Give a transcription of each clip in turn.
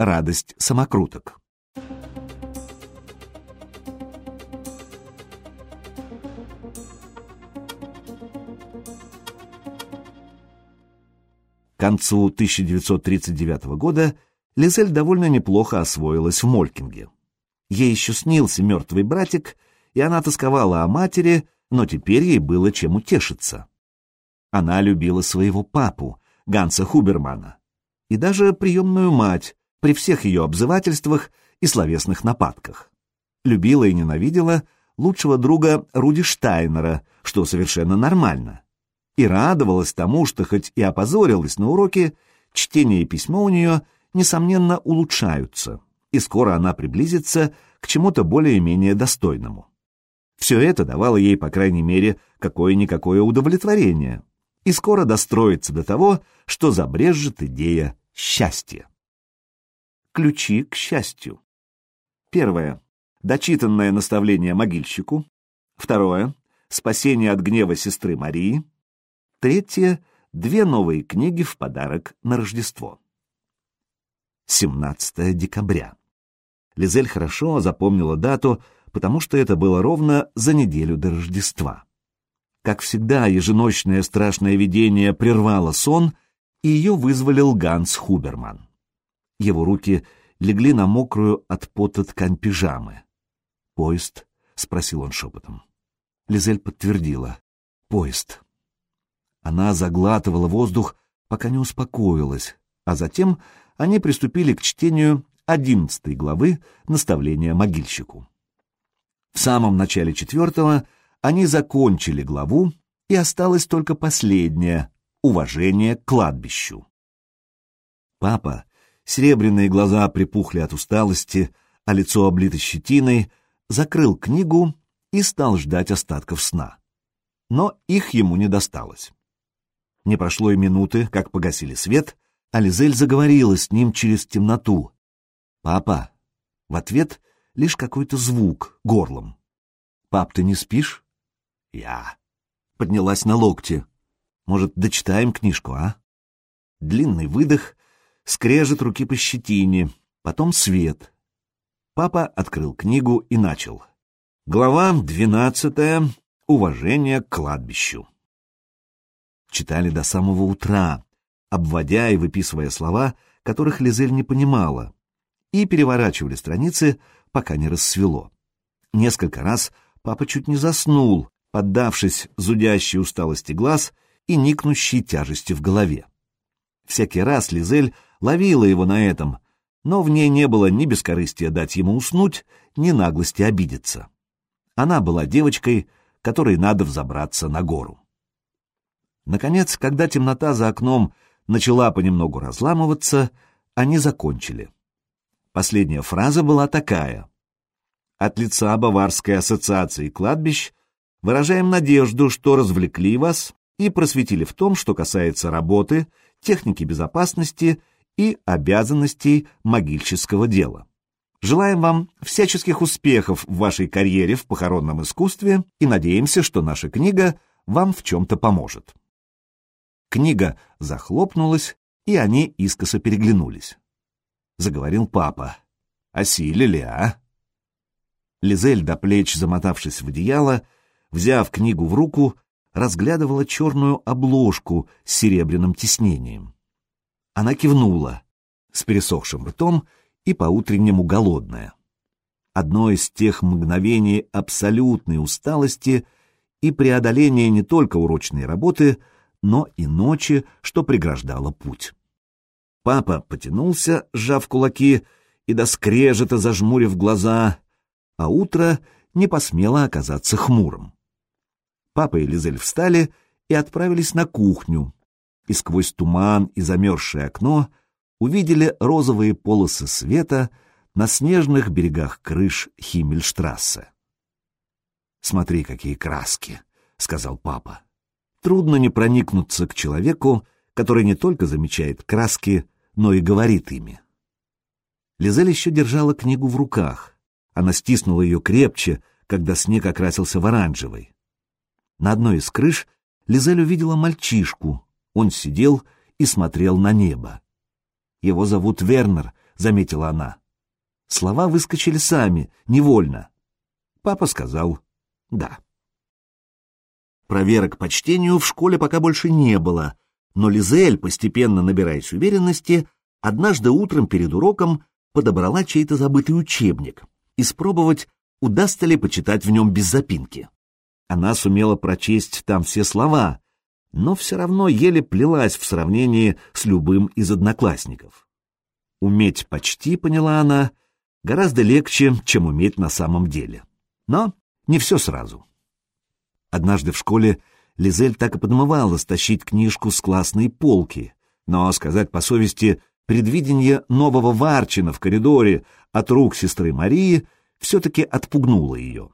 радость самокруток. К концу 1939 года Лизель довольно неплохо освоилась в Молькинге. Ей еще снился мертвый братик, и она тосковала о матери, но теперь ей было чем утешиться. Она любила своего папу, Ганса Хубермана, и даже приемную мать при всех ее обзывательствах и словесных нападках. Любила и ненавидела лучшего друга Руди Штайнера, что совершенно нормально. И радовалась тому, что хоть и опозорилась на уроке, чтение и письмо у нее, несомненно, улучшаются, и скоро она приблизится к чему-то более-менее достойному. Все это давало ей, по крайней мере, какое-никакое удовлетворение, и скоро достроится до того, что забрежет идея счастья. Ключи к счастью. Первое. Дочитанное наставление могильщику. Второе. Спасение от гнева сестры Марии. Третье. Две новые книги в подарок на Рождество. 17 декабря. Лизель хорошо запомнила дату, потому что это было ровно за неделю до Рождества. Как всегда, еженочное страшное видение прервало сон, и ее вызволил Ганс Хуберман. Его руки легли на мокрую от пота ткань пижамы. «Поезд?» — спросил он шепотом. Лизель подтвердила. «Поезд». Она заглатывала воздух, пока не успокоилась, а затем они приступили к чтению одиннадцатой главы наставления могильщику. В самом начале четвертого они закончили главу, и осталось только последнее — уважение к кладбищу. Папа, серебряные глаза припухли от усталости, а лицо облито щетиной, закрыл книгу и стал ждать остатков сна. Но их ему не досталось. Не прошло и минуты, как погасили свет, а Лизель заговорила с ним через темноту. «Папа!» В ответ лишь какой-то звук горлом. «Пап, ты не спишь?» «Я». Поднялась на локте. «Может, дочитаем книжку, а?» Длинный выдох, скрежет руки по щетине, потом свет. Папа открыл книгу и начал. Глава двенадцатая. Уважение к кладбищу. Читали до самого утра, обводя и выписывая слова, которых Лизель не понимала, и переворачивали страницы, пока не рассвело. Несколько раз папа чуть не заснул, поддавшись зудящей усталости глаз и никнущей тяжести в голове. Всякий раз Лизель ловила его на этом, но в ней не было ни бескорыстия дать ему уснуть, ни наглости обидеться. Она была девочкой, которой надо взобраться на гору. Наконец, когда темнота за окном начала понемногу разламываться, они закончили. Последняя фраза была такая. От лица Баварской ассоциации кладбищ выражаем надежду, что развлекли вас и просветили в том, что касается работы, техники безопасности и обязанностей могильческого дела. Желаем вам всяческих успехов в вашей карьере в похоронном искусстве и надеемся, что наша книга вам в чем-то поможет. Книга захлопнулась, и они искоса переглянулись. Заговорил папа. «Осилили, а?» Лизель, до плеч замотавшись в одеяло, взяв книгу в руку, разглядывала черную обложку с серебряным тиснением. Она кивнула, с пересохшим ртом и по-утреннему голодная. Одно из тех мгновений абсолютной усталости и преодоления не только урочной работы, но и ночи, что преграждало путь. Папа потянулся, сжав кулаки и до скрежета зажмурив глаза, а утро не посмело оказаться хмурым. Папа и Лизель встали и отправились на кухню, и сквозь туман и замерзшее окно увидели розовые полосы света на снежных берегах крыш Химмельштрассе. «Смотри, какие краски!» — сказал папа. Трудно не проникнуться к человеку, который не только замечает краски, но и говорит ими. Лизель еще держала книгу в руках. Она стиснула ее крепче, когда снег окрасился в оранжевый. На одной из крыш Лизель увидела мальчишку. Он сидел и смотрел на небо. «Его зовут Вернер», — заметила она. Слова выскочили сами, невольно. Папа сказал «да». Проверок по чтению в школе пока больше не было, но Лизель, постепенно набираясь уверенности, однажды утром перед уроком подобрала чей-то забытый учебник, испробовать, удастся ли почитать в нем без запинки. Она сумела прочесть там все слова, но все равно еле плелась в сравнении с любым из одноклассников. Уметь почти, поняла она, гораздо легче, чем уметь на самом деле. Но не все сразу. Однажды в школе Лизель так и подмывала стащить книжку с классной полки, но, сказать по совести, предвидение нового Варчина в коридоре от рук сестры Марии все-таки отпугнуло ее.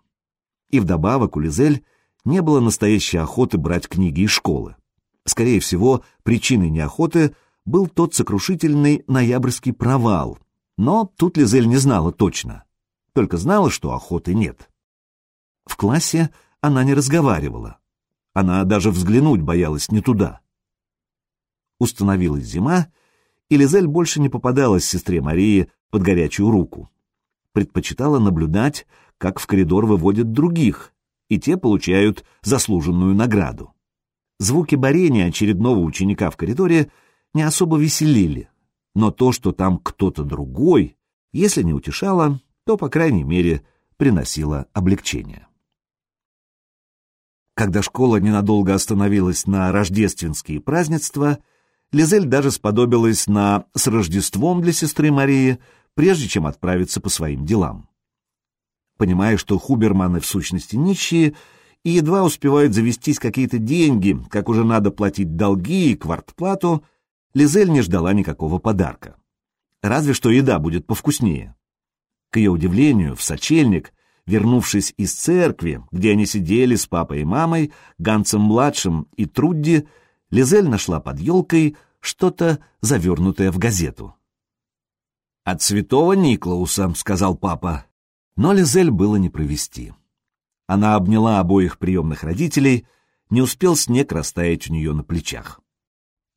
И вдобавок у Лизель не было настоящей охоты брать книги из школы. Скорее всего, причиной неохоты был тот сокрушительный ноябрьский провал, но тут Лизель не знала точно, только знала, что охоты нет. В классе она не разговаривала. Она даже взглянуть боялась не туда. Установилась зима, и Лизель больше не попадалась сестре Марии под горячую руку. Предпочитала наблюдать, как в коридор выводят других, и те получают заслуженную награду. Звуки борения очередного ученика в коридоре не особо веселили, но то, что там кто-то другой, если не утешало, то, по крайней мере, приносило облегчение. Когда школа ненадолго остановилась на рождественские празднества, Лизель даже сподобилась на «с Рождеством» для сестры Марии, прежде чем отправиться по своим делам. Понимая, что Хуберманы в сущности нищие, и едва успевают завестись какие-то деньги, как уже надо платить долги и квартплату, Лизель не ждала никакого подарка. Разве что еда будет повкуснее. К ее удивлению, в сочельник Вернувшись из церкви, где они сидели с папой и мамой, Ганцем-младшим и Трудди, Лизель нашла под елкой что-то завернутое в газету. «От святого Никлауса», — сказал папа. Но Лизель было не провести. Она обняла обоих приемных родителей, не успел снег растаять у нее на плечах.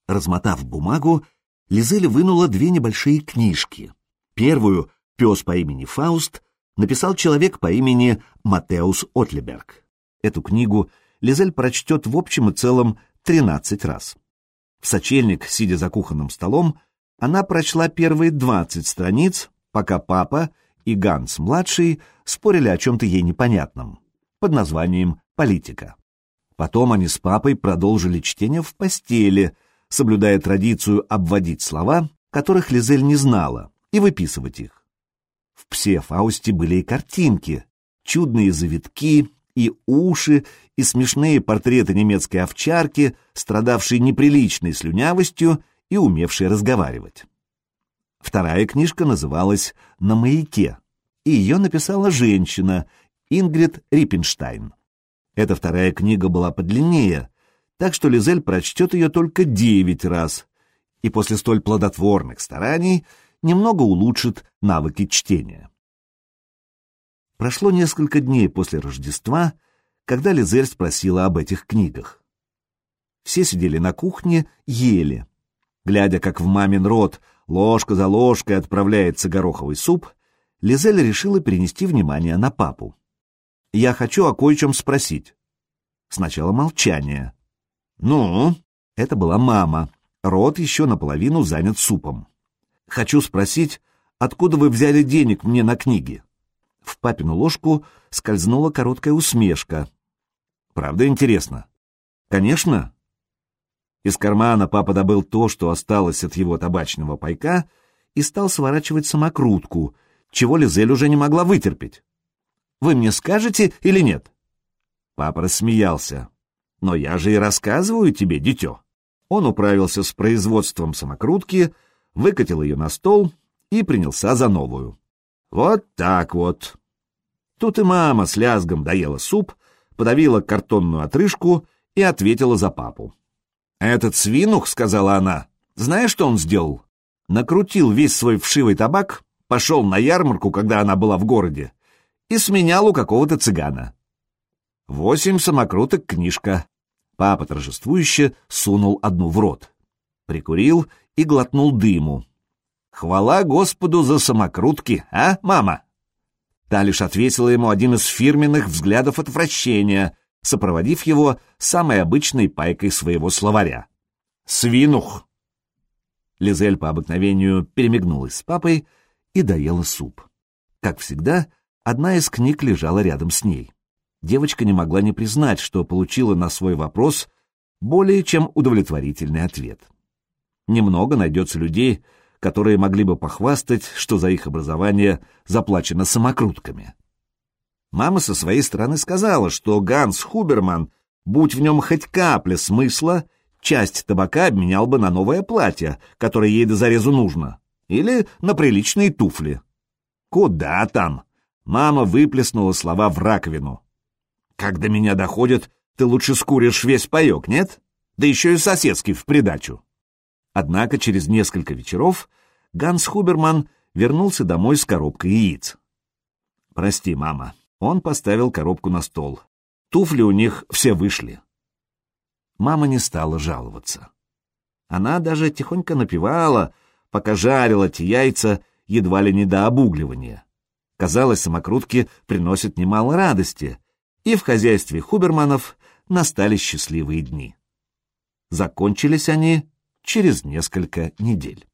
Размотав бумагу, Лизель вынула две небольшие книжки. Первую «Пес по имени Фауст», написал человек по имени Матеус Отлеберг. Эту книгу Лизель прочтет в общем и целом 13 раз. В сочельник, сидя за кухонным столом, она прочла первые 20 страниц, пока папа и Ганс-младший спорили о чем-то ей непонятном, под названием «Политика». Потом они с папой продолжили чтение в постели, соблюдая традицию обводить слова, которых Лизель не знала, и выписывать их. В псе Фаусте были и картинки, чудные завитки, и уши, и смешные портреты немецкой овчарки, страдавшей неприличной слюнявостью и умевшей разговаривать. Вторая книжка называлась «На маяке», и ее написала женщина, Ингрид Риппенштайн. Эта вторая книга была подлиннее, так что Лизель прочтет ее только девять раз, и после столь плодотворных стараний немного улучшит навыки чтения. Прошло несколько дней после Рождества, когда Лизель спросила об этих книгах. Все сидели на кухне, ели. Глядя, как в мамин рот ложка за ложкой отправляется гороховый суп, Лизель решила перенести внимание на папу. «Я хочу о кое-чем спросить». Сначала молчание. «Ну?» Это была мама. Рот еще наполовину занят супом. Хочу спросить, откуда вы взяли денег мне на книги?» В папину ложку скользнула короткая усмешка. «Правда интересно?» «Конечно». Из кармана папа добыл то, что осталось от его табачного пайка, и стал сворачивать самокрутку, чего Лизель уже не могла вытерпеть. «Вы мне скажете или нет?» Папа рассмеялся. «Но я же и рассказываю тебе, дитё». Он управился с производством самокрутки, выкатил ее на стол и принялся за новую. Вот так вот. Тут и мама с лязгом доела суп, подавила картонную отрыжку и ответила за папу. «Этот свинух, — сказала она, — знаешь, что он сделал? Накрутил весь свой вшивый табак, пошел на ярмарку, когда она была в городе, и сменял у какого-то цыгана. Восемь самокруток книжка. Папа торжествующе сунул одну в рот. Прикурил и глотнул дыму. Хвала Господу за самокрутки, а, мама? Та лишь ответила ему один из фирменных взглядов отвращения, сопроводив его самой обычной пайкой своего словаря. «Свинух!» Лизель по обыкновению перемигнулась с папой и доела суп. Как всегда, одна из книг лежала рядом с ней. Девочка не могла не признать, что получила на свой вопрос более чем удовлетворительный ответ. Немного найдется людей, которые могли бы похвастать, что за их образование заплачено самокрутками. Мама со своей стороны сказала, что Ганс Хуберман, будь в нем хоть капля смысла, часть табака обменял бы на новое платье, которое ей до зарезу нужно, или на приличные туфли. Куда там? Мама выплеснула слова в раковину. Как до меня доходит, ты лучше скуришь весь паек, нет? Да еще и соседский в придачу. Однако через несколько вечеров Ганс Хуберман вернулся домой с коробкой яиц. «Прости, мама». Он поставил коробку на стол. Туфли у них все вышли. Мама не стала жаловаться. Она даже тихонько напевала, пока жарила эти яйца едва ли не до обугливания. Казалось, самокрутки приносят немало радости, и в хозяйстве Хуберманов настали счастливые дни. Закончились они через несколько недель.